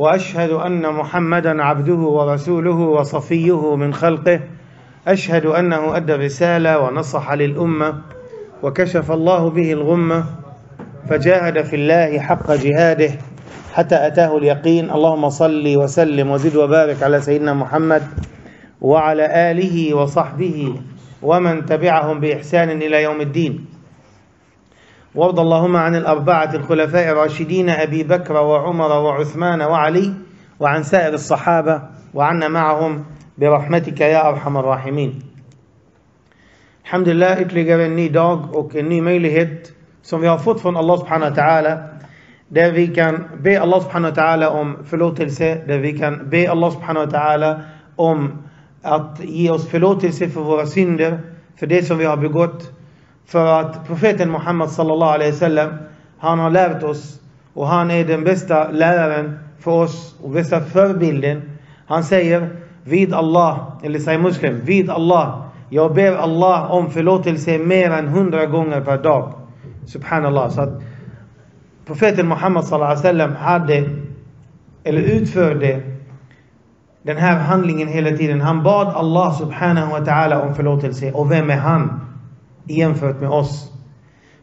وأشهد أن محمدا عبده ورسوله وصفيه من خلقه. أشهد أنه أدى الرسالة ونصح للأمة وكشف الله به الغمة فجاهد في الله حق جهاده حتى أتاه اليقين. اللهم صل وسلم وزد وبارك على سيدنا محمد وعلى آله وصحبه ومن تبعهم بإحسان إلى يوم الدين. وارض اللهم عن الأربعة الخلفاء الراشدين أبي بكر وعمر وعثمان وعلي وعن سائر الصحابة وعنا معهم برحمتك يا أرحم الراحمين Alhamdulillah, ytterligare en ny dag och en ny möjlighet som vi har fått från Allah subhanahu wa ta'ala. Där vi kan be Allah subhanahu wa ta'ala om förlåtelse, där vi kan be Allah subhanahu wa ta'ala om att ge oss förlåtelse för våra synder, för det som vi har begått. För att profeten Muhammad sallallahu alaihi wasallam, han har lärt oss och han är den bästa läraren för oss och bästa förebilden. Han säger vid Allah, eller säger muslim, vid Allah, jag ber Allah om förlåtelse mer än hundra gånger per dag. Subhanallah. Så att profeten Muhammad sallallahu alaihi wasallam hade, eller utförde den här handlingen hela tiden. Han bad Allah subhanahu wa ta'ala om förlåtelse. Och vem är han? Jämfört med oss.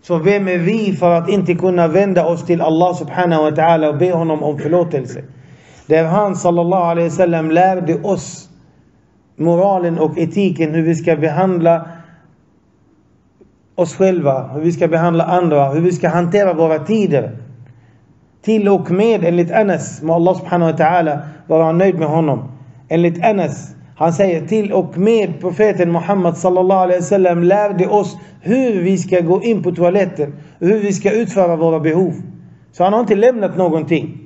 Så vem är vi för att inte kunna vända oss till Allah subhanahu wa ta'ala och be honom om förlåtelse? Där han sallallahu alaihi wasallam lärde oss moralen och etiken hur vi ska behandla oss själva, hur vi ska behandla andra, hur vi ska hantera våra tider. Till och med enligt Anas, må Allah subhanahu wa ta'ala vara nöjd med honom. Enligt Anas han säger till och med profeten Muhammad sallallahu alaihi wasallam lärde oss hur vi ska gå in på toaletten, hur vi ska utföra våra behov. Så han har inte lämnat någonting.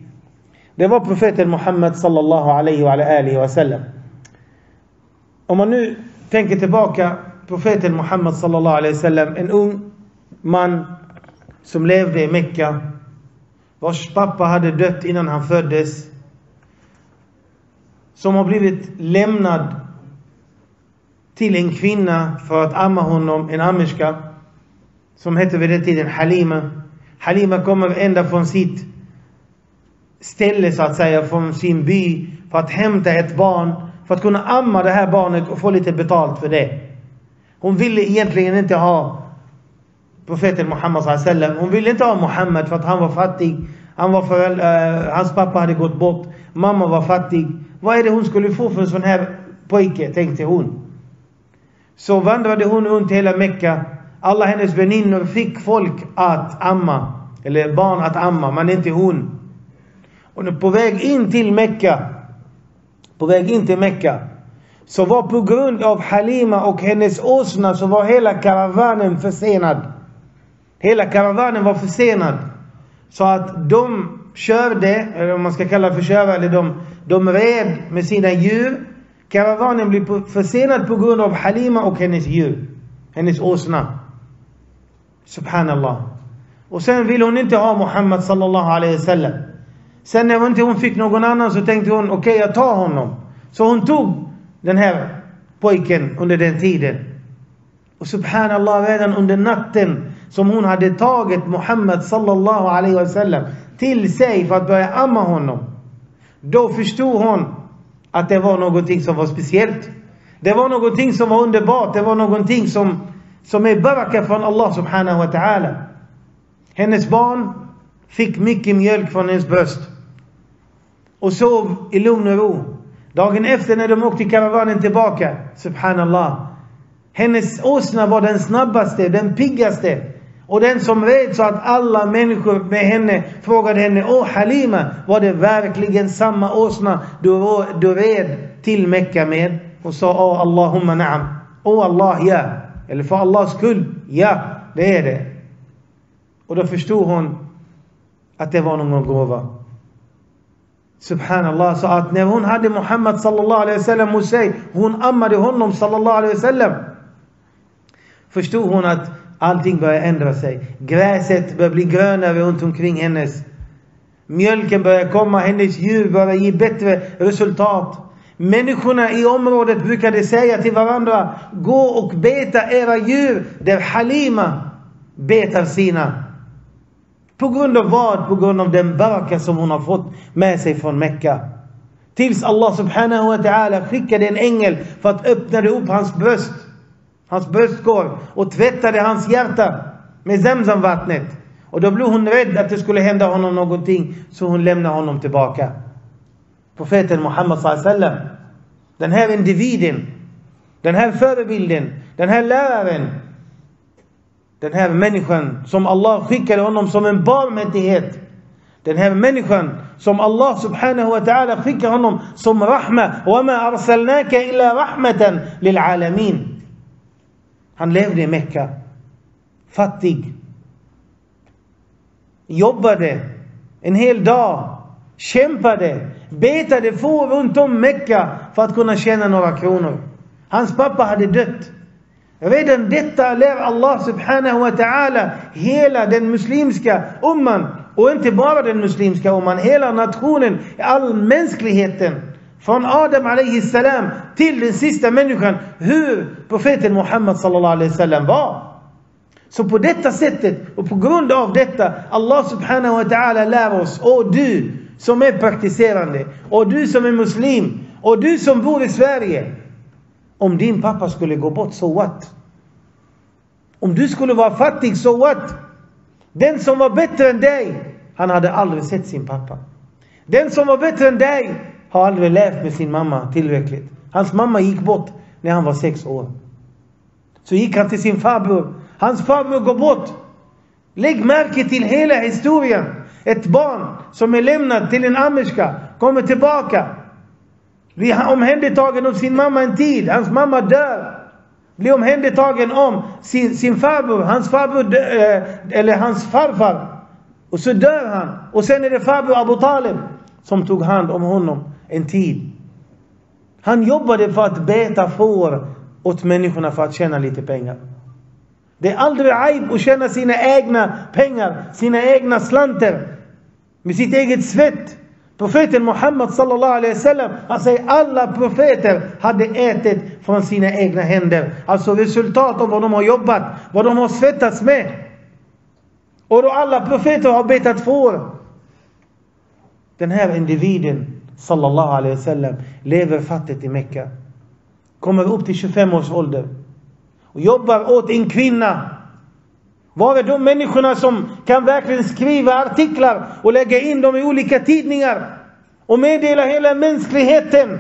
Det var profeten Muhammad sallallahu alaihi wa alihi wasallam. Om man nu tänker tillbaka, profeten Muhammad sallallahu alaihi wasallam, en ung man som levde i Mekka, vars pappa hade dött innan han föddes som har blivit lämnad till en kvinna för att amma honom, en ammerska som hette vid den tiden Halima. Halima kommer ända från sitt ställe så att säga, från sin by för att hämta ett barn för att kunna amma det här barnet och få lite betalt för det. Hon ville egentligen inte ha profeten Muhammad sallam. Hon ville inte ha Muhammad för att han var fattig. Han var föräldrar, uh, eh, hans pappa hade gått bort. Mamma var fattig. Vad är det hon skulle få för en sån här pojke, tänkte hon. Så vandrade hon runt hela Mecka. Alla hennes väninnor fick folk att amma. Eller barn att amma, men inte hon. Och på väg in till Mecka, på väg in till Mecka, så var på grund av Halima och hennes åsna så var hela karavanen försenad. Hela karavanen var försenad. Så att de körde, eller om man ska kalla det för köra, eller de, de red med sina djur. Karavanen blev försenad på grund av Halima och hennes djur. Hennes åsna. Subhanallah. Och sen ville hon inte ha Muhammad sallallahu alaihi wasallam. Sen när hon inte hon fick någon annan så tänkte hon, okej okay, jag tar honom. Så hon tog den här pojken under den tiden. Och subhanallah, redan under natten som hon hade tagit Muhammad sallallahu alaihi wasallam till sig för att börja amma honom. Då förstod hon att det var någonting som var speciellt. Det var någonting som var underbart. Det var någonting som, som är baraka från Allah subhanahu wa ta'ala. Hennes barn fick mycket mjölk från hennes bröst. Och sov i lugn och ro. Dagen efter när de åkte karavanen tillbaka, subhanallah. Hennes åsna var den snabbaste, den piggaste. Och den som red så att alla människor med henne frågade henne Åh Halima, var det verkligen samma åsna du, du red till Mecka med? Hon sa Åh Allahumma na'am. Åh Allah, ja. Eller för Allahs skull, ja, det är det. Och då förstod hon att det var någon gåva. Subhanallah, så att när hon hade Muhammad sallallahu alaihi wasallam hos sig, hon ammade honom sallallahu alaihi wasallam. Förstod hon att Allting börjar ändra sig. Gräset börjar bli grönare runt omkring hennes. Mjölken börjar komma, hennes djur börjar ge bättre resultat. Människorna i området brukade säga till varandra, gå och beta era djur där Halima betar sina. På grund av vad? På grund av den baraka som hon har fått med sig från Mecka. Tills Allah subhanahu wa ta'ala skickade en ängel för att öppna upp hans bröst Hans bröstkorg och tvättade hans hjärta med Zamzam-vattnet. Och då blev hon rädd att det skulle hända honom någonting så hon lämnade honom tillbaka. Profeten Muhammad sallam. Den här individen. Den här förebilden. Den här läraren. Den här människan som Allah skickade honom som en barmhärtighet. Den här människan som Allah subhanahu wa ta'ala skickar honom som rahma. وَمَا أَرْسَلْنَاكَ إِلَّا رَحْمَةً لِلْعَالَمِينَ han levde i Mekka. Fattig. Jobbade en hel dag. Kämpade. Betade får runt om Mekka för att kunna tjäna några kronor. Hans pappa hade dött. Redan detta lär Allah subhanahu wa ta'ala hela den muslimska umman och inte bara den muslimska umman, hela nationen, all mänskligheten. Från Adam alayhi salam till den sista människan, hur profeten Muhammad sallallahu alaihi var. Så på detta sättet och på grund av detta, Allah subhanahu wa ta'ala lär oss, och du som är praktiserande, och du som är muslim, och du som bor i Sverige. Om din pappa skulle gå bort, so what? Om du skulle vara fattig, so what? Den som var bättre än dig, han hade aldrig sett sin pappa. Den som var bättre än dig har aldrig levt med sin mamma tillräckligt. Hans mamma gick bort när han var sex år. Så gick han till sin farbror. Hans farbror går bort. Lägg märke till hela historien. Ett barn som är lämnat till en amerska kommer tillbaka. Blir omhändertagen av sin mamma en tid. Hans mamma dör. Blir omhändertagen om sin, sin farbror. Hans farbror dö, eh, eller hans farfar. Och så dör han. Och sen är det farbror Abu Talib som tog hand om honom en tid. Han jobbade för att beta får åt människorna för att tjäna lite pengar. Det är aldrig aib att tjäna sina egna pengar, sina egna slanter. Med sitt eget svett. Profeten Muhammad sallallahu alaihi wasallam, han säger alla profeter hade ätit från sina egna händer. Alltså resultat av vad de har jobbat, vad de har svettats med. Och då alla profeter har betat får. Den här individen, sallallahu alaihi wasallam, lever fattigt i Mecka. Kommer upp till 25 års ålder. Och jobbar åt en kvinna. Var är de människorna som kan verkligen skriva artiklar och lägga in dem i olika tidningar och meddela hela mänskligheten?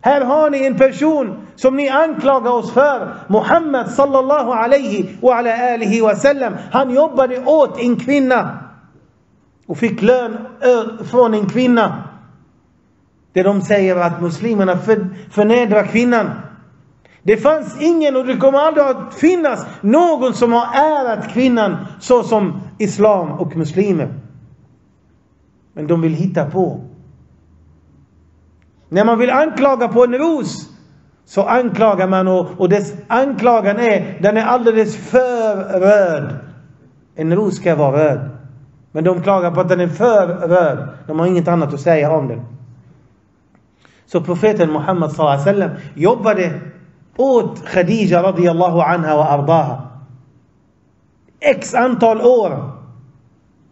Här har ni en person som ni anklagar oss för. Muhammad sallallahu alaihi wa ala alihi wa sallam. Han jobbade åt en kvinna. Och fick lön från en kvinna. Det de säger att muslimerna förnedrar kvinnan. Det fanns ingen och det kommer aldrig att finnas någon som har ärat kvinnan så som islam och muslimer. Men de vill hitta på. När man vill anklaga på en ros så anklagar man och, och dess anklagan är, den är alldeles för röd. En ros ska vara röd. Men de klagar på att den är för röd. De har inget annat att säga om den. Så profeten Muhammed sallallahu jobbade åt Khadija radiyallahu anha och ardaha. X antal år.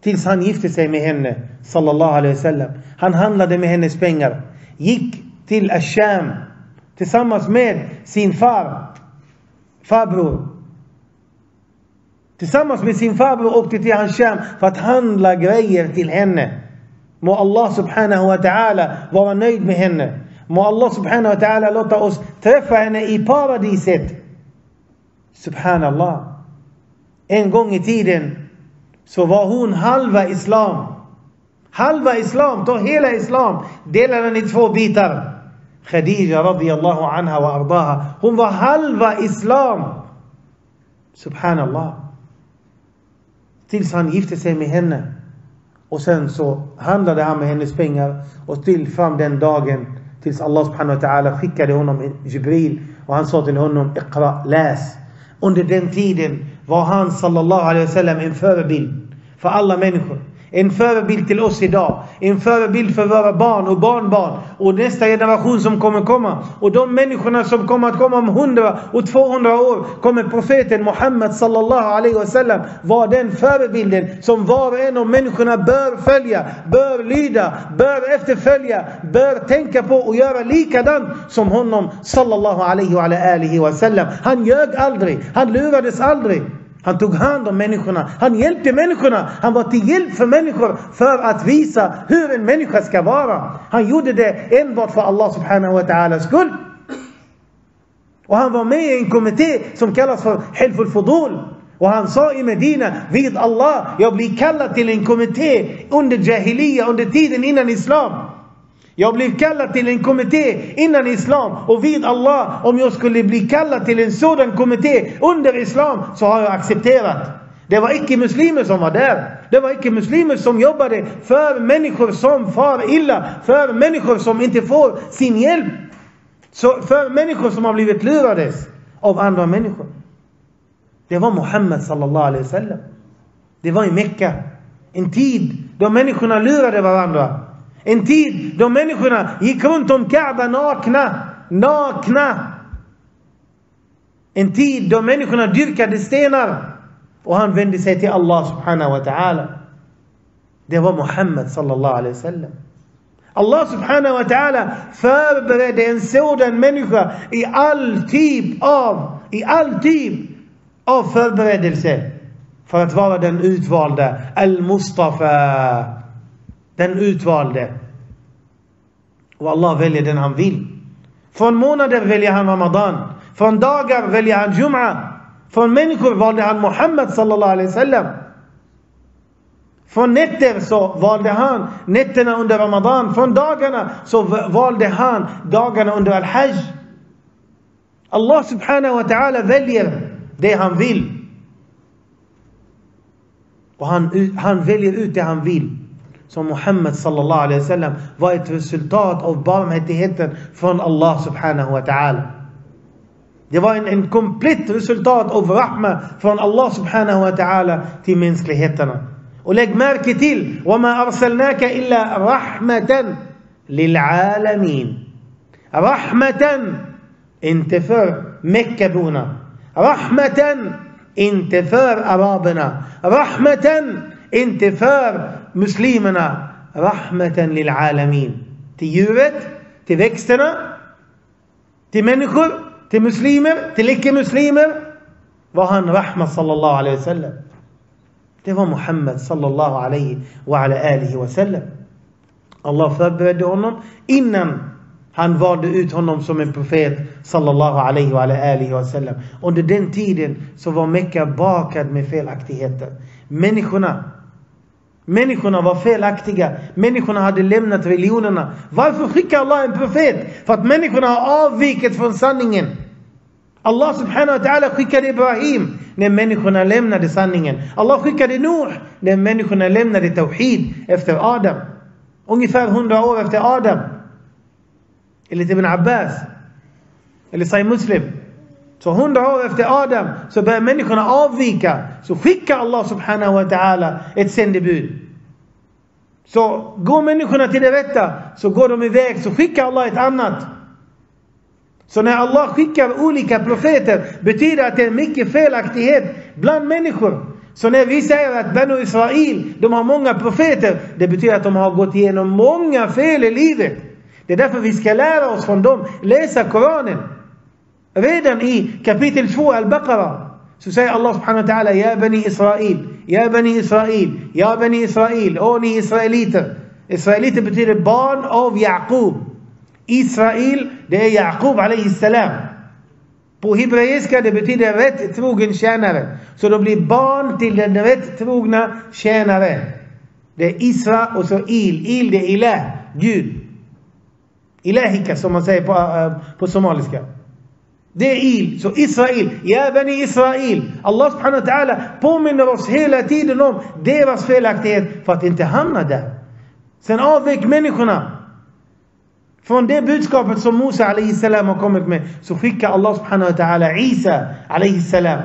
Tills han gifte sig med henne sallallahu alaihi wasallam. Han handlade med hennes pengar. Gick till Asham tillsammans med sin far, farbror. Tillsammans med sin farbror åkte till Asham Sham för att handla grejer till henne. Må Allah subhanahu wa ta'ala vara nöjd med henne. Må Allah subhanahu wa ta'ala låta oss träffa henne i paradiset. Subhanallah. En gång i tiden så var hon halva islam. Halva islam, ta hela islam, dela den i två bitar. Khadija radiyallahu anha wa ardaha. Hon var halva islam. Subhanallah. Tills han gifte sig med henne. Och sen så handlade han med hennes pengar. Och till fram den dagen tills Allah subhanahu wa ta'ala skickade honom Jibril. Och han sa till honom Iqra, läs. Under den tiden var han sallallahu alaihi wasallam en förebild för alla människor. En förebild till oss idag. En förebild för våra barn och barnbarn. Och nästa generation som kommer komma. Och de människorna som kommer att komma om 100 och 200 år. Kommer profeten Muhammed sallallahu alaihi wasallam vara den förebilden som var och en av människorna bör följa, bör lyda, bör efterfölja, bör tänka på och göra likadant som honom sallallahu alaihi wa alihi wasallam. Han ljög aldrig, han lurades aldrig. Han tog hand om människorna. Han hjälpte människorna. Han var till hjälp för människor för att visa hur en människa ska vara. Han gjorde det enbart för Allah subhanahu wa ta'alas skull. Och han var med i en kommitté som kallas för Hilful Fudul. Och han sa i Medina, vid Allah, jag blir kallad till en kommitté under Jahiliya, under tiden innan Islam. Jag blev kallad till en kommitté innan Islam och vid Allah, om jag skulle bli kallad till en sådan kommitté under Islam så har jag accepterat. Det var icke-muslimer som var där. Det var icke-muslimer som jobbade för människor som far illa, för människor som inte får sin hjälp. Så för människor som har blivit lurade av andra människor. Det var Muhammed sallallahu alaihi wasallam. Det var i Mecka. En tid då människorna lurade varandra. En tid då människorna gick runt om Kaaba nakna. Nakna. En tid då människorna dyrkade stenar. Och han vände sig till Allah subhanahu wa ta'ala. Det var Muhammed sallallahu alaihi wasallam. Allah subhanahu wa ta'ala förberedde en sådan människa i all typ av, i all typ av förberedelse för att vara den utvalda. Al-Mustafa. Den utvalde. Och Allah väljer den han vill. Från månader väljer han Ramadan. Från dagar väljer han Jum'a. Från människor valde han Muhammad sallallahu alaihi wasallam. Från nätter så valde han nätterna under Ramadan. Från dagarna så valde han dagarna under Al-Hajj. Allah subhanahu wa ta'ala väljer det han vill. Och han, han väljer ut det han vill. Som Muhammed sallallahu alaihi wasallam var ett resultat av barmhärtigheten från Allah subhanahu wa ta'ala. Det var en, en komplett resultat av rahma från Allah subhanahu wa ta'ala till mänskligheterna. Och lägg märke till وَمَا أَرْسَلْنَاكَ إِلَّا رَحْمَةً لِلْعَالَمِينَ Rahmatan, inte för Meckaborna. Rahmatan, inte för araberna. Rahmatan, inte för muslimerna. Rahmatan lil'alamin. Till djuret, till växterna, till människor, till muslimer, till icke-muslimer var han rahma sallallahu alaihi wasallam. Det var Muhammed sallallahu alaihi wa ala alihi wasallam. Allah förberedde honom innan han valde ut honom som en profet sallallahu alaihi wa ala alihi wasallam. Under den tiden så var Mecka bakad med felaktigheter. Människorna Människorna var felaktiga. Människorna hade lämnat religionerna. Varför skickar Allah en profet? För att människorna har avvikit från sanningen. Allah subhanahu wa ta'ala skickade Ibrahim när människorna lämnade sanningen. Allah skickade Nuh när människorna lämnade Tawhid efter Adam. Ungefär hundra år efter Adam. Enligt Ibn Abbas. Eller Sahih Muslim. Så hundra år efter Adam så börjar människorna avvika. Så skickar Allah subhanahu wa ta'ala ett sändebud. Så går människorna till det rätta så går de iväg så skickar Allah ett annat. Så när Allah skickar olika profeter betyder att det är mycket felaktighet bland människor. Så när vi säger att Banu Israel, de har många profeter, det betyder att de har gått igenom många fel i livet. Det är därför vi ska lära oss från dem, läsa Koranen. Redan i kapitel 2 Al-Baqarah så säger Allah subhanahu wa ta'ala Ja Bani Israel, Ja Bani Israel, Ja Bani Israel, Åh ni Israeliter. Israeliter betyder barn av Jakob. Israel, det är Jakob alaihi salam. På hebreiska det betyder rätt trogen tjänare. Så de blir barn till den rätt trogna tjänare. Det är Isra och så Il. Il det är Ilah, Gud. Ilahika som man säger på, eh, på somaliska. Det är Il, så Israel. Ja bani Israel. Allah subhanahu wa ta'ala påminner oss hela tiden om deras felaktighet för att inte hamna där. Sen avvek människorna från det budskapet som Musa salam har kommit med så skickar Allah subhanahu wa ta'ala Isa salam.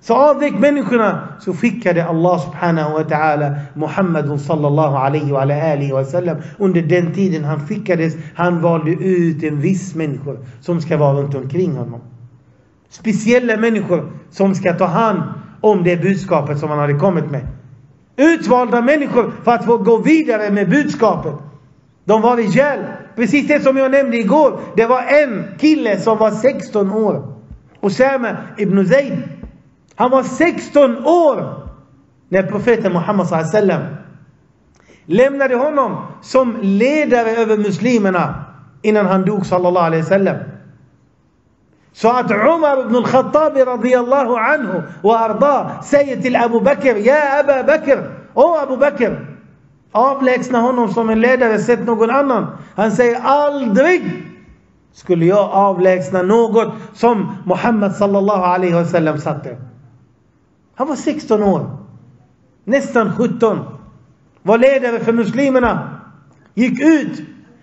Så avvek människorna så skickade Allah subhanahu wa ta'ala Muhammadun sallallahu alaihi wa alihi wa sallam. Under den tiden han skickades, han valde ut en viss människor som ska vara runt omkring honom. Speciella människor som ska ta hand om det budskapet som han hade kommit med. Utvalda människor för att få gå vidare med budskapet. De var i ihjäl. Precis det som jag nämnde igår. Det var en kille som var 16 år. Osama ibn Zaid. Han var 16 år när profeten Muhammed sallam lämnade honom som ledare över muslimerna innan han dog sallallahu alaihi wasallam. Så att Umar ibn al-Khattab radiyallahu anhu och Arda säger till Abu Bakr, Ja Abu Bakr, Åh Abu Bakr, avlägsna honom som en ledare, sätt någon annan. Han säger aldrig skulle jag avlägsna något som Muhammed sallallahu alaihi wasallam satte. Han var 16 år. Nästan 17. Var ledare för muslimerna. Gick ut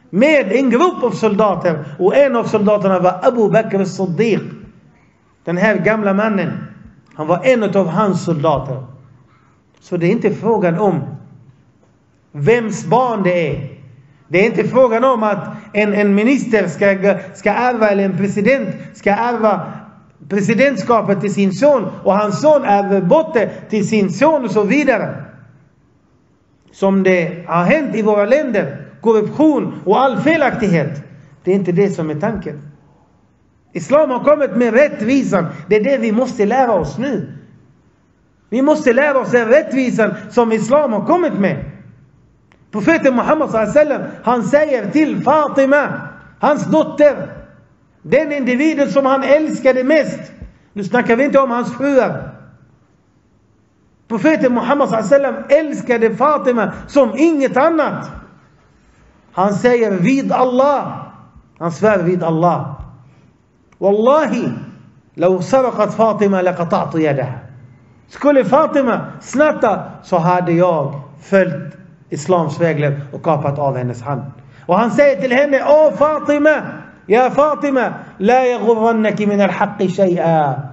med en grupp av soldater. Och en av soldaterna var Abu Bakr al-Siddiq. Den här gamla mannen. Han var en av hans soldater. Så det är inte frågan om vems barn det är. Det är inte frågan om att en, en minister ska, ska ärva, eller en president ska ärva presidentskapet till sin son och hans son ärver till sin son och så vidare. Som det har hänt i våra länder. Korruption och all felaktighet. Det är inte det som är tanken. Islam har kommit med rättvisan. Det är det vi måste lära oss nu. Vi måste lära oss den rättvisan som Islam har kommit med. Profeten Muhammed han säger till Fatima, hans dotter, den individen som han älskade mest. Nu snackar vi inte om hans fruar. Profeten Muhammed sallam älskade Fatima som inget annat. Han säger vid Allah. Han svär vid Allah. Wallahi, لو سرقت فاطمة لقطعت يدها. Skulle Fatima snatta så hade jag följt islams regler och kapat av hennes hand. Och han säger till henne, Åh Fatima! Ja Fatima! لا يغرنك من الحق شيئا.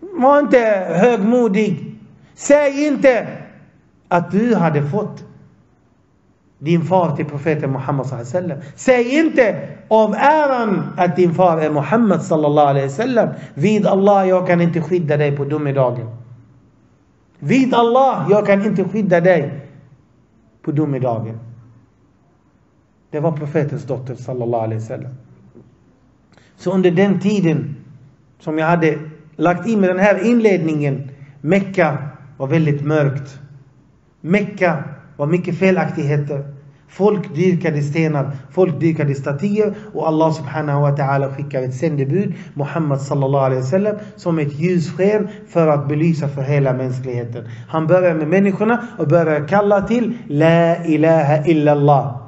Var inte högmodig. Säg inte att du hade fått din far till profeten Muhammed sallallahu Säg inte av äran att din far är Muhammed sallallahu alaihi wasallam. Vid Allah, jag kan inte skydda dig på domedagen. Vid Allah, jag kan inte skydda dig på domedagen. Det var profetens dotter sallallahu alaihi wasallam. Så under den tiden som jag hade lagt in med den här inledningen, Mecka var väldigt mörkt. Mecka var mycket felaktigheter. Folk dyrkade stenar, folk dyrkade statyer och Allah subhanahu wa ta'ala skickade ett sändebud, Muhammad sallallahu alaihi wasallam, som ett ljussken för att belysa för hela mänskligheten. Han börjar med människorna och börjar kalla till La ilaha illallah.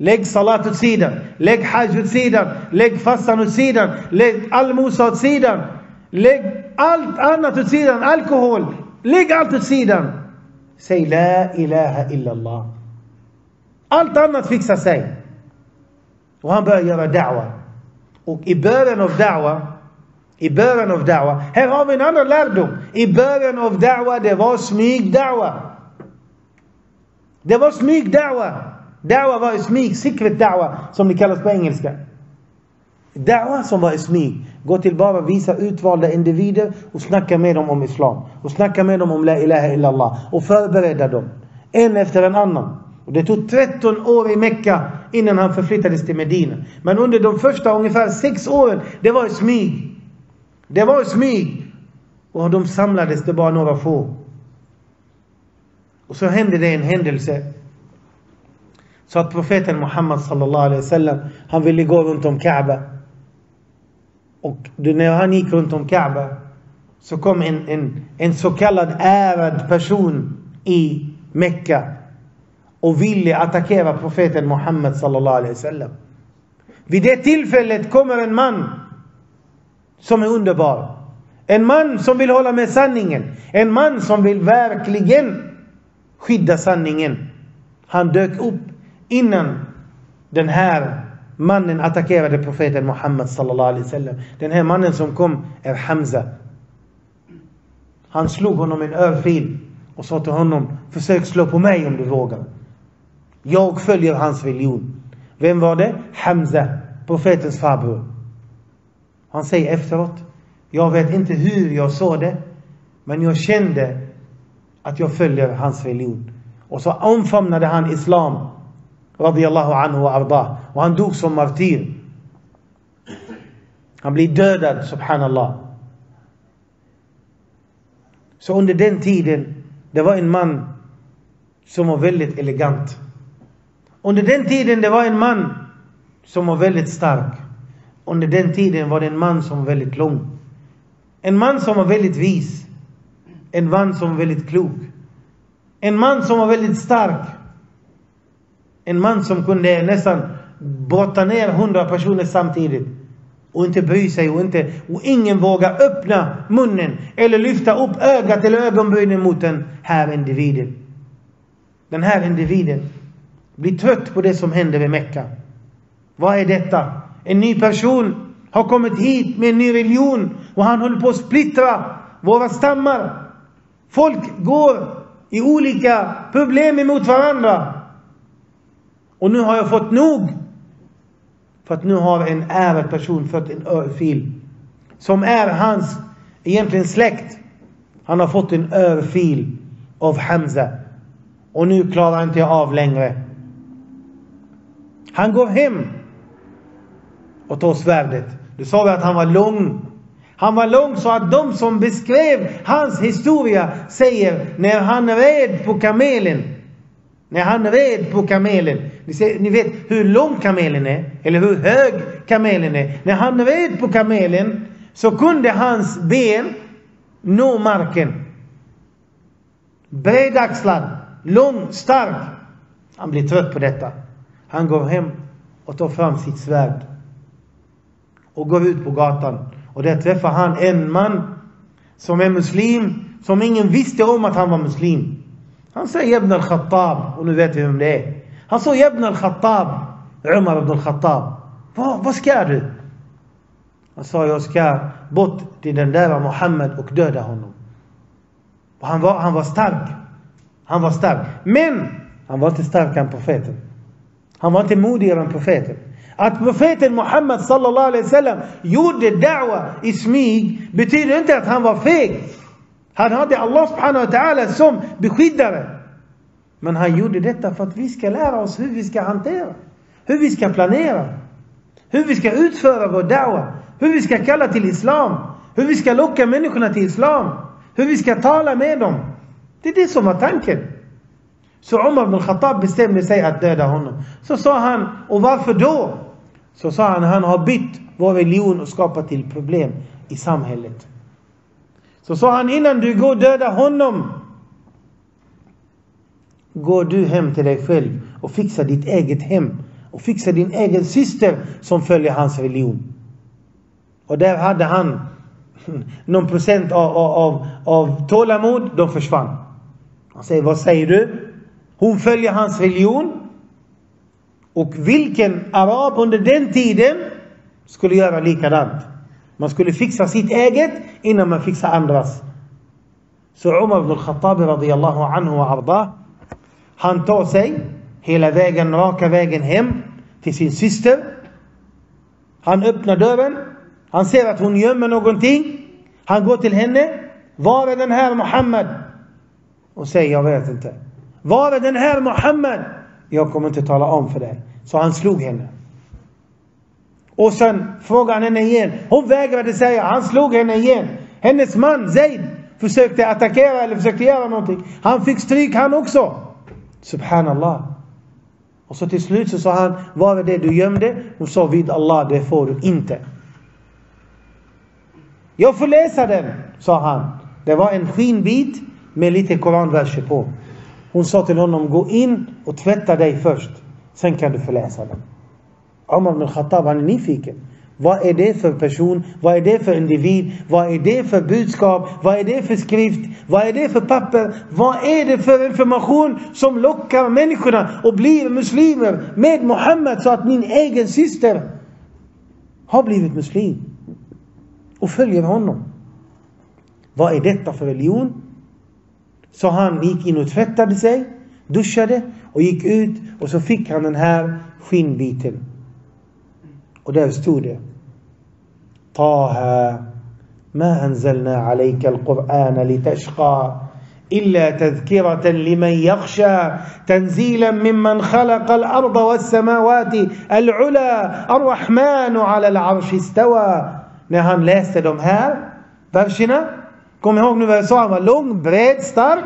Lägg salat åt sidan, lägg hajj åt sidan, lägg fastan åt sidan, lägg allmosa åt sidan. Lägg allt annat åt sidan, alkohol, lägg allt åt sidan. Säg La ilaha illallah. Allt annat fixar sig. Och han börjar göra da'wa. Och i början av da'wa, i början av da'wa, här har vi en annan lärdom. I början av da'wa, det var smyg da'wa. Det var smyg da'wa. Da'wa var i smyg, secret da'wa, som det kallas på engelska. Da'wa som var i smyg. Gå till bara visa utvalda individer och snacka med dem om Islam. Och snacka med dem om La ilaha illallah. Och förbereda dem. En efter en annan. Och det tog 13 år i Mecka innan han förflyttades till Medina. Men under de första ungefär sex åren, det var i smyg. Det var i smyg. Och de samlades, det bara några få. Och så hände det en händelse. Så att profeten Muhammad sallallahu alaihi wasallam, han ville gå runt om Kaaba. Och när han gick runt om Kaaba så kom en, en, en så kallad ärad person i Mecka och ville attackera profeten Muhammed sallallahu alaihi wasallam. Vid det tillfället kommer en man som är underbar. En man som vill hålla med sanningen. En man som vill verkligen skydda sanningen. Han dök upp innan den här mannen attackerade profeten Muhammed sallallahu alaihi wasallam. Den här mannen som kom är Hamza. Han slog honom en örfil och sa till honom, försök slå på mig om du vågar. Jag följer hans religion. Vem var det? Hamza, profetens farbror. Han säger efteråt, jag vet inte hur jag såg det, men jag kände att jag följer hans religion. Och så omfamnade han islam, Radiallahu anhu wa arda. Och han dog som martyr. Han blir dödad, subhanallah. Så under den tiden, det var en man som var väldigt elegant. Under den tiden, det var en man som var väldigt stark. Under den tiden var det en man som var väldigt lång. En man som var väldigt vis. En man som var väldigt klok. En man som var väldigt stark. En man som kunde nästan brotta ner hundra personer samtidigt. Och inte bry sig och, inte, och ingen vågar öppna munnen eller lyfta upp ögat eller ögonbrynen mot den här individen. Den här individen blir trött på det som händer i Mecka. Vad är detta? En ny person har kommit hit med en ny religion och han håller på att splittra våra stammar. Folk går i olika problem emot varandra. Och nu har jag fått nog. För att nu har en ärad person fått en örfil. Som är hans, egentligen släkt. Han har fått en örfil av Hamza. Och nu klarar inte jag av längre. Han går hem och tar svärdet. Du sa vi att han var lång. Han var lång så att de som beskrev hans historia säger när han red på kamelen. När han red på kamelen. Ni, ser, ni vet hur lång kamelen är, eller hur hög kamelen är. När han red på kamelen så kunde hans ben nå marken. Bredaxlad, lång, stark. Han blir trött på detta. Han går hem och tar fram sitt svärd. Och går ut på gatan. Och där träffar han en man som är muslim, som ingen visste om att han var muslim. Han säger Ibn al-Khattab, och nu vet vi vem det är. Han sa Ibn al-Khattab, Umar ibn al-Khattab. Vad, vad ska du? Han sa, jag ska bort till den där Muhammed och döda honom. Och han var, han var stark. Han var stark. Men han var inte starkare än profeten. Han var inte modigare än profeten. Att profeten Muhammed sallallahu alaihi wasallam gjorde da'wa i smyg betyder inte att han var feg. Han hade Allah subhanahu wa ta'ala som beskyddare. Men han gjorde detta för att vi ska lära oss hur vi ska hantera. Hur vi ska planera. Hur vi ska utföra vår da'wa. Hur vi ska kalla till Islam. Hur vi ska locka människorna till Islam. Hur vi ska tala med dem. Det är det som var tanken. Så Omar ibn Khattab bestämde sig att döda honom. Så sa han, och varför då? Så sa han, han har bytt vår religion och skapat till problem i samhället. Så sa han, innan du går döda honom, går du hem till dig själv och fixar ditt eget hem. Och fixar din egen syster som följer hans religion. Och där hade han någon procent av, av, av tålamod, de försvann. Han säger, vad säger du? Hon följer hans religion. Och vilken arab under den tiden skulle göra likadant? Man skulle fixa sitt eget innan man fixar andras. Så Umar ibn al-Khattab radiyallahu anhu wa ardah han tar sig hela vägen, raka vägen hem till sin syster. Han öppnar dörren. Han ser att hon gömmer någonting. Han går till henne. Var är den här Muhammed? Och säger, jag vet inte. Var är den här Muhammed? Jag kommer inte tala om för dig. Så han slog henne. Och sen frågade han henne igen. Hon vägrade säga. Han slog henne igen. Hennes man Zaid försökte attackera eller försökte göra någonting. Han fick stryk han också. Subhanallah. Och så till slut så sa han, vad är det du gömde? Hon sa, vid Allah, det får du inte. Jag får läsa den, sa han. Det var en skinbit med lite koranverser på. Hon sa till honom, gå in och tvätta dig först. Sen kan du få läsa den. Omar bin Khattab, han är nyfiken. Vad är det för person? Vad är det för individ? Vad är det för budskap? Vad är det för skrift? Vad är det för papper? Vad är det för information som lockar människorna och blir muslimer med Muhammed så att min egen syster har blivit muslim och följer honom? Vad är detta för religion? Så han gick in och tvättade sig, duschade och gick ut och så fick han den här skinnbiten. Och där stod det Taha ما أنزلنا عليك القرآن لتشقى إلا تذكرة لمن يخشى تنزيلا ممن خلق الأرض والسماوات العلى الرحمن على العرش استوى När han läste de här verserna, kom ihåg nu vad jag sa, han var lång, bred, stark.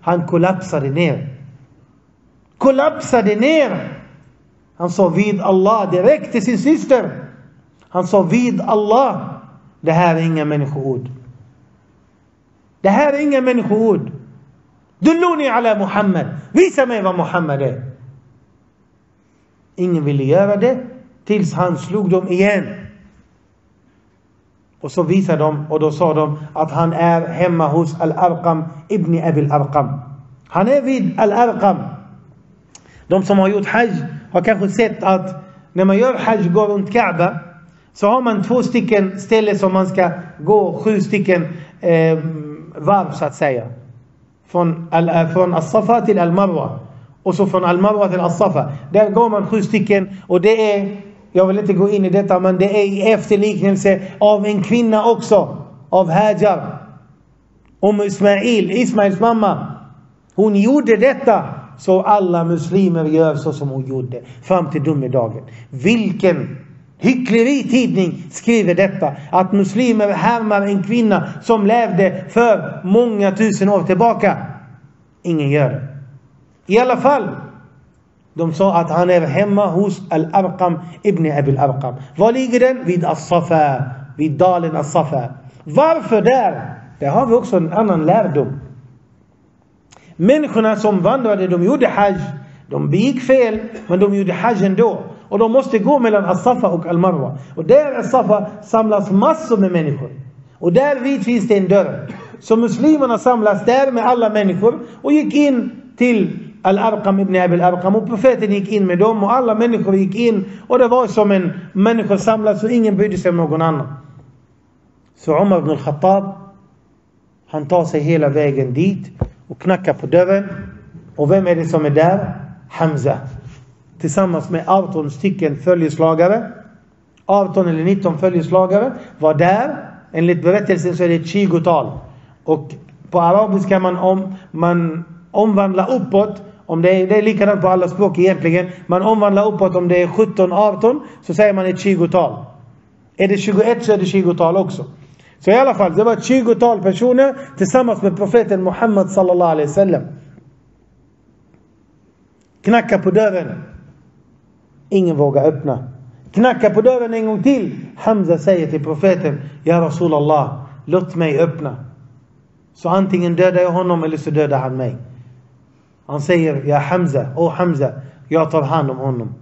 Han kollapsade ner. Kollapsade ner. Han sa vid Allah direkt till sin syster. Han sa vid Allah. Det här är inga människoord. Det här är inga människoord. Dulluni ala Muhammad. Visa mig vad Muhammad är. Ingen ville göra det tills han slog dem igen. Och så visade de och då sa de att han är hemma hos Al-Arqam Ibn Abil Arqam. Han är vid Al-Arqam. De som har gjort Hajj har kanske sett att när man gör Hajj, går runt Kaaba, så har man två stycken ställen som man ska gå sju stycken eh, varv så att säga. Från, al, eh, från As-Safa till Al-Marwa. Och så från Al-Marwa till As-Safa. Där går man sju stycken och det är, jag vill inte gå in i detta, men det är i efterliknelse av en kvinna också. Av Hajar. Om Ismail, Ismails mamma. Hon gjorde detta. Så alla muslimer gör så som hon gjorde. Fram till domedagen. Vilken Hyckleritidning skriver detta. Att muslimer härmar en kvinna som levde för många tusen år tillbaka. Ingen gör det. I alla fall. De sa att han är hemma hos Al-Arqam Ibn Abil Arqam. Var ligger den? Vid As-Safa. Vid dalen As-Safa. Varför där? Där har vi också en annan lärdom. Människorna som vandrade, de gjorde hajj. De begick fel, men de gjorde hajj ändå. Och de måste gå mellan As-Safa och Al-Marwa. Och där As-Safa samlas massor med människor. Och där vid finns det en dörr. Så muslimerna samlas där med alla människor och gick in till Al-Arqam ibn Abil Arqam och profeten gick in med dem och alla människor gick in och det var som en människa samlas och ingen brydde sig om någon annan. Så Omar ibn al-Khattab han tar sig hela vägen dit och knackar på dörren. Och vem är det som är där? Hamza tillsammans med 18 stycken följeslagare. 18 eller 19 följeslagare var där. Enligt berättelsen så är det ett 20-tal. Och på arabiska man, om, man omvandlar uppåt. Om det, är, det är likadant på alla språk egentligen. Man omvandlar uppåt om det är 17, 18 så säger man ett 20-tal. Är det 21 så är det 20-tal också. Så i alla fall, det var ett tal personer tillsammans med profeten Muhammad sallallahu alaihi wasallam. Knacka på dörren. Ingen vågar öppna. Knacka på dörren en gång till. Hamza säger till profeten, Ja Rasulallah, låt mig öppna. Så antingen dödar jag honom eller så dödar han mig. Han säger, Ja Hamza, åh Hamza, jag tar hand om honom.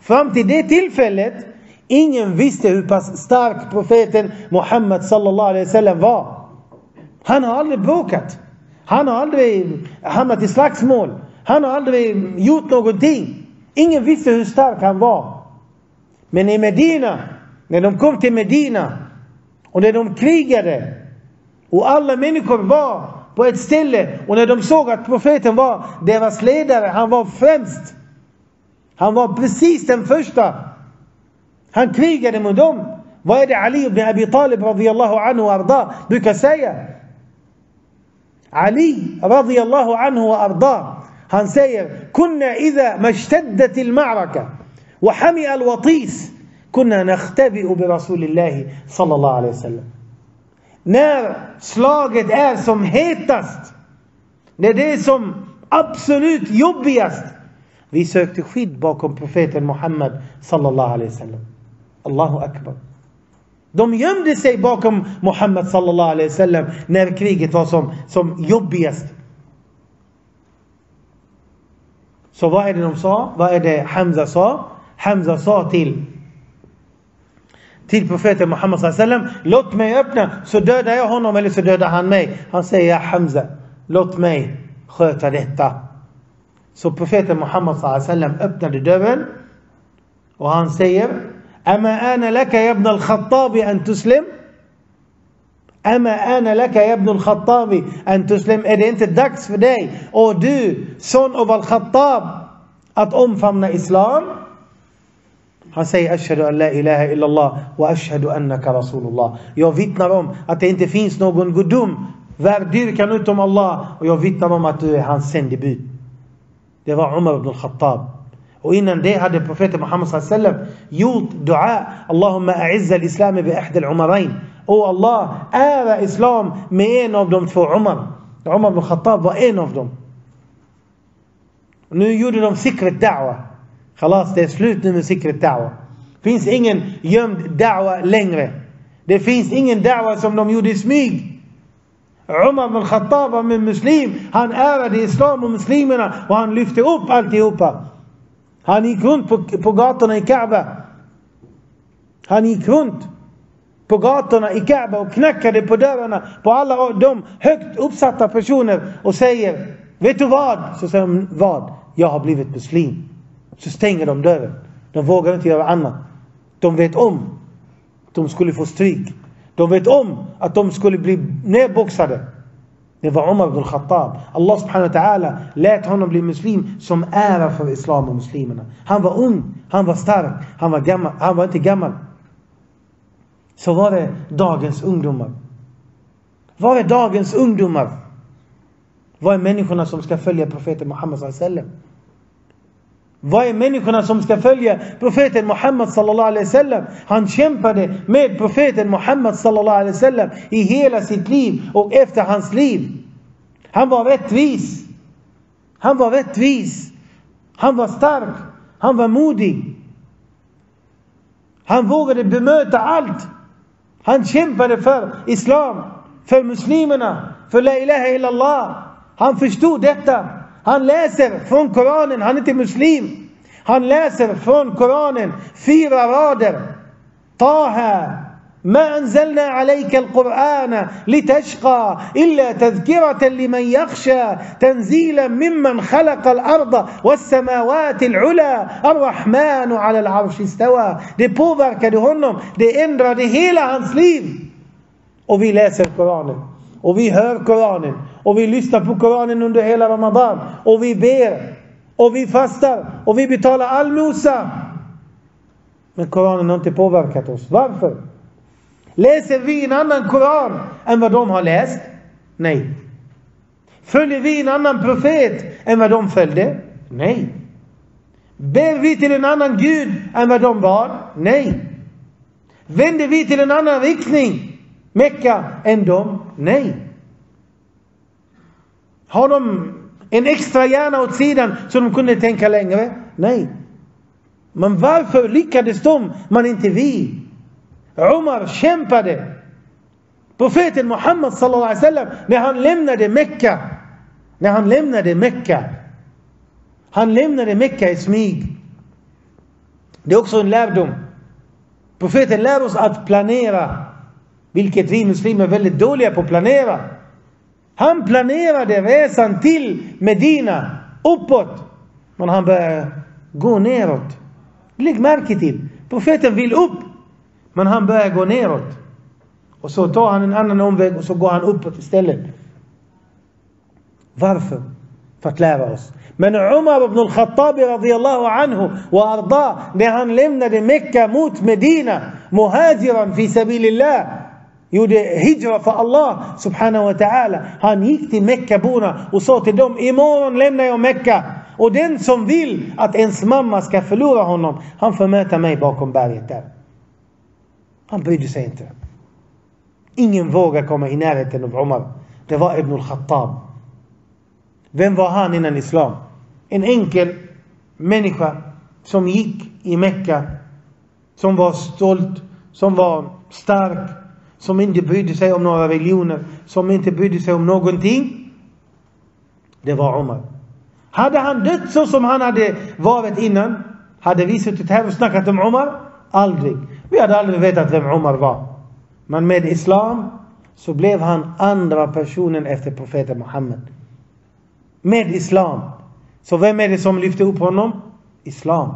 Fram till det tillfället, ingen visste hur pass stark profeten Muhammad sallallahu alaihi wasallam var. Han har aldrig bråkat. Han har aldrig hamnat i slagsmål. Han har aldrig gjort någonting. Ingen visste hur stark han var. Men i Medina, när de kom till Medina och när de krigade och alla människor var på ett ställe och när de såg att profeten var deras ledare, han var främst. Han var precis den första. Han krigade mot dem. Vad är det Ali ibn Abi Talib radiyallahu anhu arda brukar säga? Ali radiyallahu anhu arda han säger kunna idha mashtaddat al-ma'raka wa hamia al-watis kunna nakhtabi'u bi rasulillahi sallallahu alaihi wasallam. När slaget är som hetast, när det är som absolut jobbigast, vi sökte skydd bakom profeten Muhammed, sallallahu alaihi wasallam. Allahu akbar. De gömde sig bakom Muhammed, sallallahu alaihi wasallam när kriget var som, som jobbigast. Så vad är det de sa? Vad är det Hamza sa? Hamza sa till till profeten Muhammad sallam Låt mig öppna så dödar jag honom eller så dödar han mig. Han säger ja Hamza, låt mig sköta detta. Så profeten Muhammad sallam öppnade dörren och han säger Ama ana laka ibn al-Khattabi an tuslim? أما أنا لك يا ابن الخطاب أن تسلم إذا أنت داكس في داي. أو دو سون أوف الخطاب. أت فمنا إسلام. هسي أشهد أن لا إله إلا الله وأشهد أنك رسول الله. يو فيتنا روم أت أنت فينس نوغن قدوم ذار دير كانوتم الله ويو فيتنا روم أت هان سين دي بيت دي عمر بن الخطاب وإنن دي هذا النبي محمد صلى الله عليه وسلم يوت دعاء اللهم أعز الإسلام بأحد العمرين O Allah, ära islam med en av de två Umar. Umar bin Khattab var en av dem. Nu gjorde de sikret da'wa. Khalas, det är slut nu med sikret da'wa. finns ingen gömd da'wa längre. Det finns ingen da'wa som de gjorde i smyg. Umar bin Khattab var en muslim. Han ärade islam och muslimerna och han lyfte upp alltihopa. Han gick runt på, på gatorna i Kaaba. Han gick runt på gatorna i Kaaba och knackade på dörrarna på alla de högt uppsatta personer och säger Vet du vad? Så säger de vad? Jag har blivit muslim. Så stänger de dörren. De vågar inte göra annat. De vet om att de skulle få stryk. De vet om att de skulle bli nedboxade. Det var Omar ibn Khattab. Allah subhanahu wa ta'ala lät honom bli muslim som ära för islam och muslimerna. Han var ung, han var stark, han var, gammal, han var inte gammal. Så var det dagens ungdomar. Var är dagens ungdomar? Var är människorna som ska följa profeten Muhammed sallallahu vad är människorna som ska följa profeten Muhammed sallallahu alaihi wasallam? Han kämpade med profeten Muhammed sallallahu alaihi wasallam i hela sitt liv och efter hans liv. Han var rättvis. Han var rättvis. Han var stark. Han var modig. Han vågade bemöta allt. Han kämpade för islam, för muslimerna, för la ilaha illallah. Han förstod detta. Han läser från Koranen, han är inte muslim. Han läser från Koranen fyra rader. Taha ما أنزلنا عليك القرآن لتشقى إلا تذكرة لمن يخشى تنزيلا ممن خلق الأرض والسماوات العلى الرحمن على العرش استوى Det påverkade honom, det ändrade hela hans liv. Och vi läser Koranen. Och vi hör Koranen. Och vi lyssnar på Koranen under hela Ramadan. Och vi ber. Och vi fastar. Och vi betalar allmosa. Men Koranen har inte påverkat oss. Varför? Läser vi en annan Koran än vad de har läst? Nej. Följer vi en annan profet än vad de följde? Nej. Ber vi till en annan Gud än vad de var? Nej. Vänder vi till en annan riktning, Mecka, än de? Nej. Har de en extra hjärna åt sidan så de kunde tänka längre? Nej. Men varför lyckades de, men inte vi? Omar kämpade. Profeten Muhammed sallallahu alaihi wasallam när han lämnade Mecka. När han lämnade Mecka. Han lämnade Mecka i smyg. Det är också en lärdom. Profeten lär oss att planera. Vilket vi muslimer är väldigt dåliga på att planera. Han planerade resan till Medina uppåt. Men han började gå neråt. Lägg märke till. Profeten vill upp. Men han börjar gå neråt. Och så tar han en annan omväg och så går han uppåt istället. Varför? För att lära oss. Men Umar ibn al-Khattab radiyallahu anhu wa arda när han lämnade Mecka mot Medina muhajiran fi sabilillah gjorde hijra för Allah subhanahu wa ta'ala. Han gick till Meckaborna och sa till dem imorgon lämnar jag Mecka. Och den som vill att ens mamma ska förlora honom, han får möta mig bakom berget där. Han brydde sig inte. Ingen vågar komma i närheten av Omar. Det var Ibn al-Khattab. Vem var han innan Islam? En enkel människa som gick i Mecka. Som var stolt, som var stark, som inte brydde sig om några religioner, som inte brydde sig om någonting. Det var Omar. Hade han dött så som han hade varit innan, hade vi suttit här och snackat om Omar? Aldrig. Vi hade aldrig vetat vem Omar var. Men med Islam så blev han andra personen efter profeten Muhammed. Med Islam. Så vem är det som lyfte upp honom? Islam.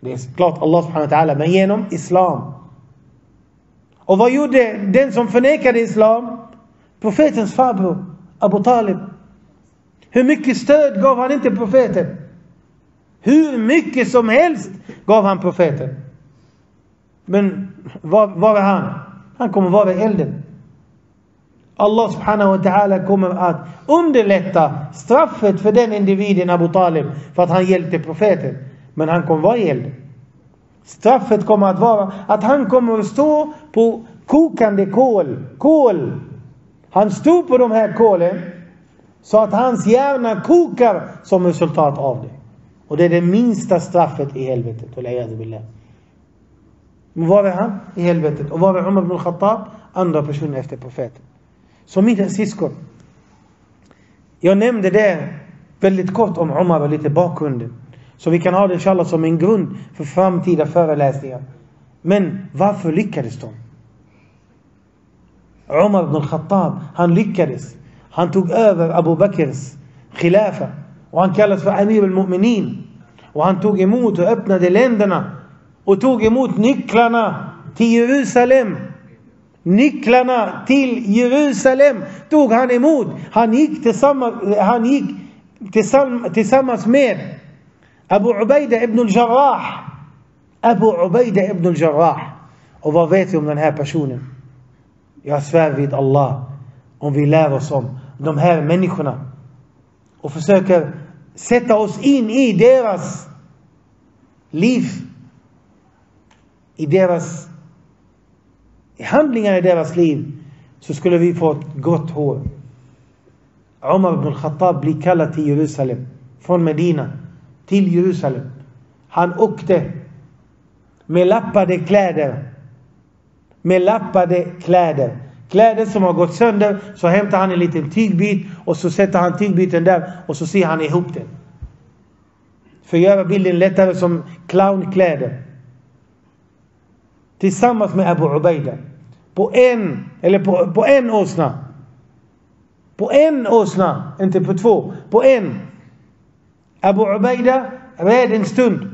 Det är klart Allah subhanahu wa ta'ala, men genom Islam. Och vad gjorde den som förnekade islam? Profetens farbror, Abu Talib. Hur mycket stöd gav han inte profeten? Hur mycket som helst gav han profeten. Men var, var är han? Han kommer vara i elden. Allah subhanahu wa ta'ala kommer att underlätta straffet för den individen Abu Talib för att han hjälpte profeten. Men han kommer vara i elden. Straffet kommer att vara att han kommer att stå på kokande kol. Kol. Han stod på de här kolen så att hans hjärna kokar som resultat av det. Och det är det minsta straffet i helvetet. Men var är han? I helvetet. Och var är Umar ibn Khattab? Andra personen efter profeten. Så mina syskon. Jag nämnde det väldigt kort om Umar och lite bakgrunden. Så vi kan ha det inshallah som en grund för framtida föreläsningar. Men varför lyckades de? Umar ibn Khattab, han lyckades. Han tog över Abu Bakrs khilafa. Och han kallas för Amir al-Mu'minin. Och han tog emot och öppnade länderna. Och tog emot nycklarna till Jerusalem. Nycklarna till Jerusalem tog han emot. Han gick tillsammans, han gick tillsammans med Abu Ubaida ibn al-Jarrah. Abu Ubaida ibn al-Jarrah. Och vad vet vi om den här personen? Jag svär vid Allah. Om vi lär oss om de här människorna. Och försöker sätta oss in i deras liv. I deras handlingar i deras liv. Så skulle vi få ett gott hår. Omar ibn al-Khattab blir kallad till Jerusalem. Från Medina till Jerusalem. Han åkte med lappade kläder. Med lappade kläder. Kläder som har gått sönder, så hämtar han en liten tygbit och så sätter han tygbiten där och så syr han ihop den. För att göra bilden lättare som clownkläder. Tillsammans med Abu Ubaida. På en, eller på, på en åsna. På en åsna, inte på två. På en Abu Ubaida red en stund.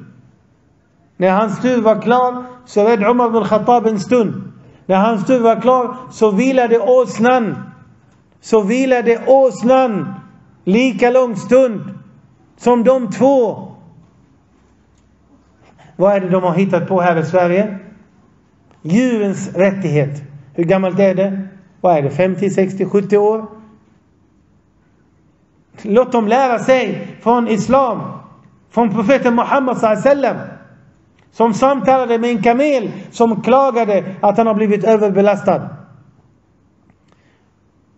När hans tur var klar så red Umar bin Khattab en stund. När hans tur var klar så vilade åsnan. Så vilade åsnan lika lång stund som de två. Vad är det de har hittat på här i Sverige? Djurens rättighet. Hur gammalt är det? Vad är det? 50, 60, 70 år? Låt dem lära sig från Islam. Från profeten Muhammed sallam. Som samtalade med en kamel som klagade att han har blivit överbelastad.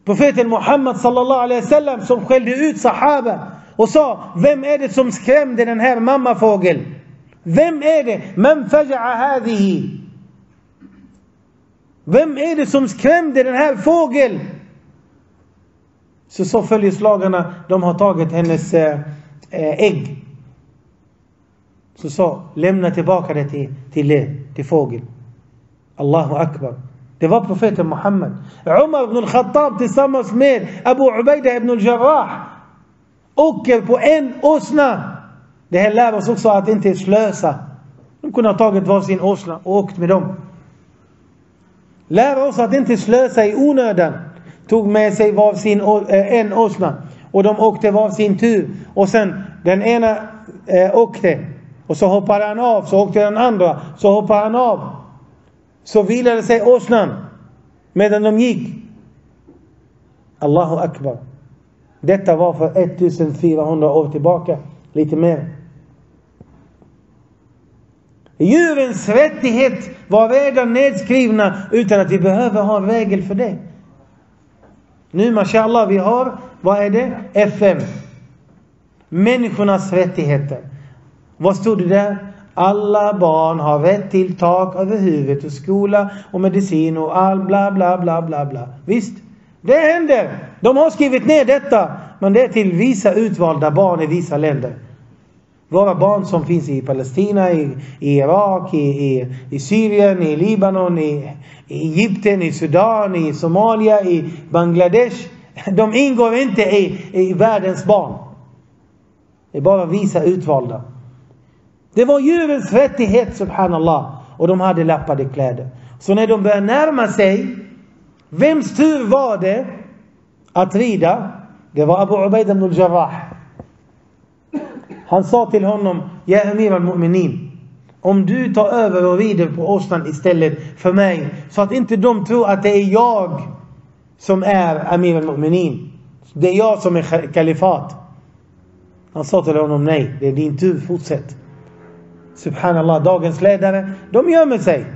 Profeten Muhammed sallallahu alaihi wasallam som skällde ut sahaba och sa Vem är det som skrämde den här mammafågeln? Vem är det? Man faja'a hadihi. Vem är det som skrämde den här fågeln? Så sa följeslagarna, de har tagit hennes eh, eh ägg. Så sa, lämna tillbaka det till, till till fågeln. Allahu akbar. Det var profeten Muhammed. Umar ibn al-Khattab tillsammans med Abu Ubaida ibn al-Jarrah åker på en åsna. Det här lär oss också att inte slösa. De kunde ha tagit varsin åsna och åkt med dem. Lär oss att inte slösa i onödan tog med sig var sin, eh, en åsna och de åkte var sin tur. Och sen den ena eh, åkte och så hoppade han av, så åkte den andra, så hoppade han av. Så vilade sig åsnan medan de gick. Allahu akbar. Detta var för 1400 år tillbaka, lite mer. Djurens rättighet var redan nedskrivna utan att vi behöver ha en regel för det. Nu mashallah vi har, vad är det? FM. Människornas rättigheter. Vad stod det där? Alla barn har rätt till tak över huvudet och skola och medicin och all bla bla bla bla bla. Visst, det händer. De har skrivit ner detta. Men det är till vissa utvalda barn i vissa länder. Våra barn som finns i Palestina, i, i Irak, i, i, i Syrien, i Libanon, i, i Egypten, i Sudan, i Somalia, i Bangladesh. De ingår inte i, i världens barn. Det är bara vissa utvalda. Det var djurens rättighet, subhanallah. Och de hade lappade kläder. Så när de började närma sig, vems tur var det att rida? Det var Abu Ubaid ibn al-Jarrah. Han sa till honom, Ja Amir al-Mu'minin, om du tar över och rider på åsnan istället för mig, så att inte de tror att det är jag som är Amir al-Mu'minin. Det är jag som är kalifat. Han sa till honom, nej, det är din tur, fortsätt. Subhanallah, dagens ledare, de gömmer sig.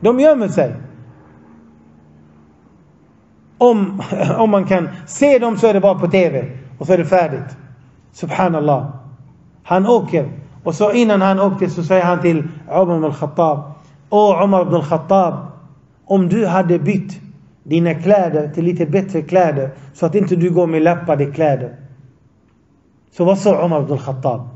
De gömmer sig. Om, om man kan se dem så är det bara på TV och så är det färdigt. Subhanallah. Han åker och så innan han åkte så säger han till Omar ibn al-Khattab. Åh Omar ibn al-Khattab. Om du hade bytt dina kläder till lite bättre kläder så att inte du går med lappade kläder. Så vad sa Omar ibn al-Khattab?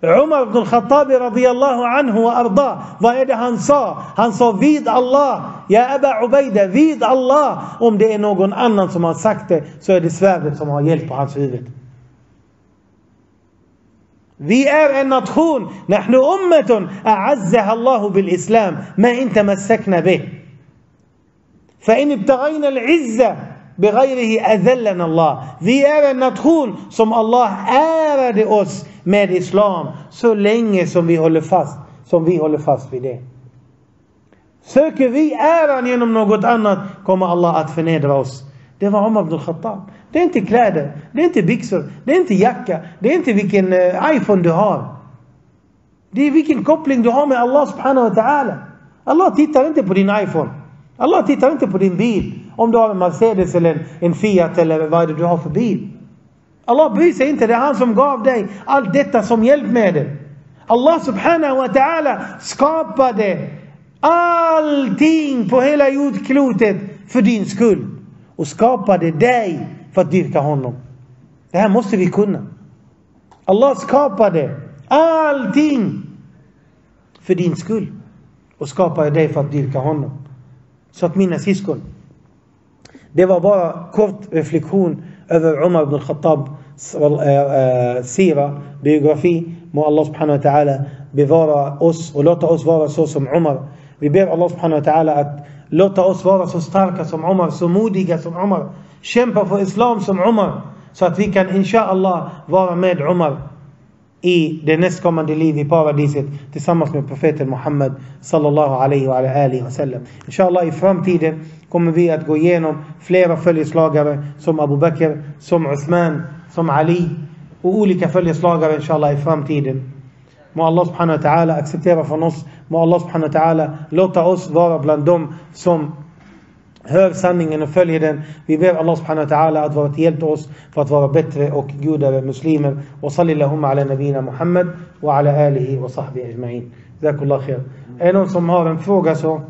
Umar ibn al-Khattab radiyallahu anhu wa arda. Vad är det han sa? Han sa vid Allah. Ja Aba Ubaida, vid Allah. Om det är någon annan som har sagt det så är det svärdet som har hjälpt på hans huvud. Är en nation. نحن أمة أعزها الله بالإسلام ما إن تمسكنا به. فإن ابتغينا العزة بغيره أذلنا الله. Vi är en nation som Allah ärade oss med Islam så länge som vi håller fast, som vi håller fast vid det. Söker vi äran genom något annat kommer Allah att förnedra oss. Det var Omar ibn Khattab. Det är inte kläder, det är inte byxor, det är inte jacka, det är inte vilken eh, iPhone du har. Det är vilken koppling du har med Allah subhanahu wa ta'ala. Allah tittar inte på din iPhone. Allah tittar inte på din bil. Om du har en Mercedes eller en Fiat eller vad är det du har för bil. Allah bryr sig inte. Det är han som gav dig allt detta som hjälpmedel. Allah subhanahu wa ta'ala skapade allting på hela jordklotet för din skull. Och skapade dig för att dyrka honom. Det här måste vi kunna. Allah skapade allting för din skull. Och skapade dig för att dyrka honom. Så att mina syskon. Det var bara kort reflektion över Umar ibn al-Khattab eh, eh, sira, biografi. Må Allah subhanahu wa ta'ala bevara oss och låta oss vara så som Umar. Vi ber Allah subhanahu wa ta'ala att låta oss vara så starka som Umar, så modiga som Umar. Kämpa för Islam som Umar. Så att vi kan inshallah vara med Umar i det nästkommande liv i paradiset tillsammans med profeten Muhammed sallallahu alaihi wa alihi wa sallam. Inshallah i framtiden kommer vi att gå igenom flera följeslagare som Abu Bakr, som Uthman, som Ali och olika följeslagare inshallah i framtiden. Må Allah subhanahu wa ta'ala acceptera från oss. Må Allah subhanahu wa ta'ala låta oss vara bland dem som hör sanningen och följer den. Vi ber Allah subhanahu wa ta'ala att vara till hjälp oss för att vara bättre och godare muslimer. Och sallillahum ala nabina Muhammad wa ala alihi wa sahbihi ajma'in. Jazakallah khair. Är det någon som har en fråga så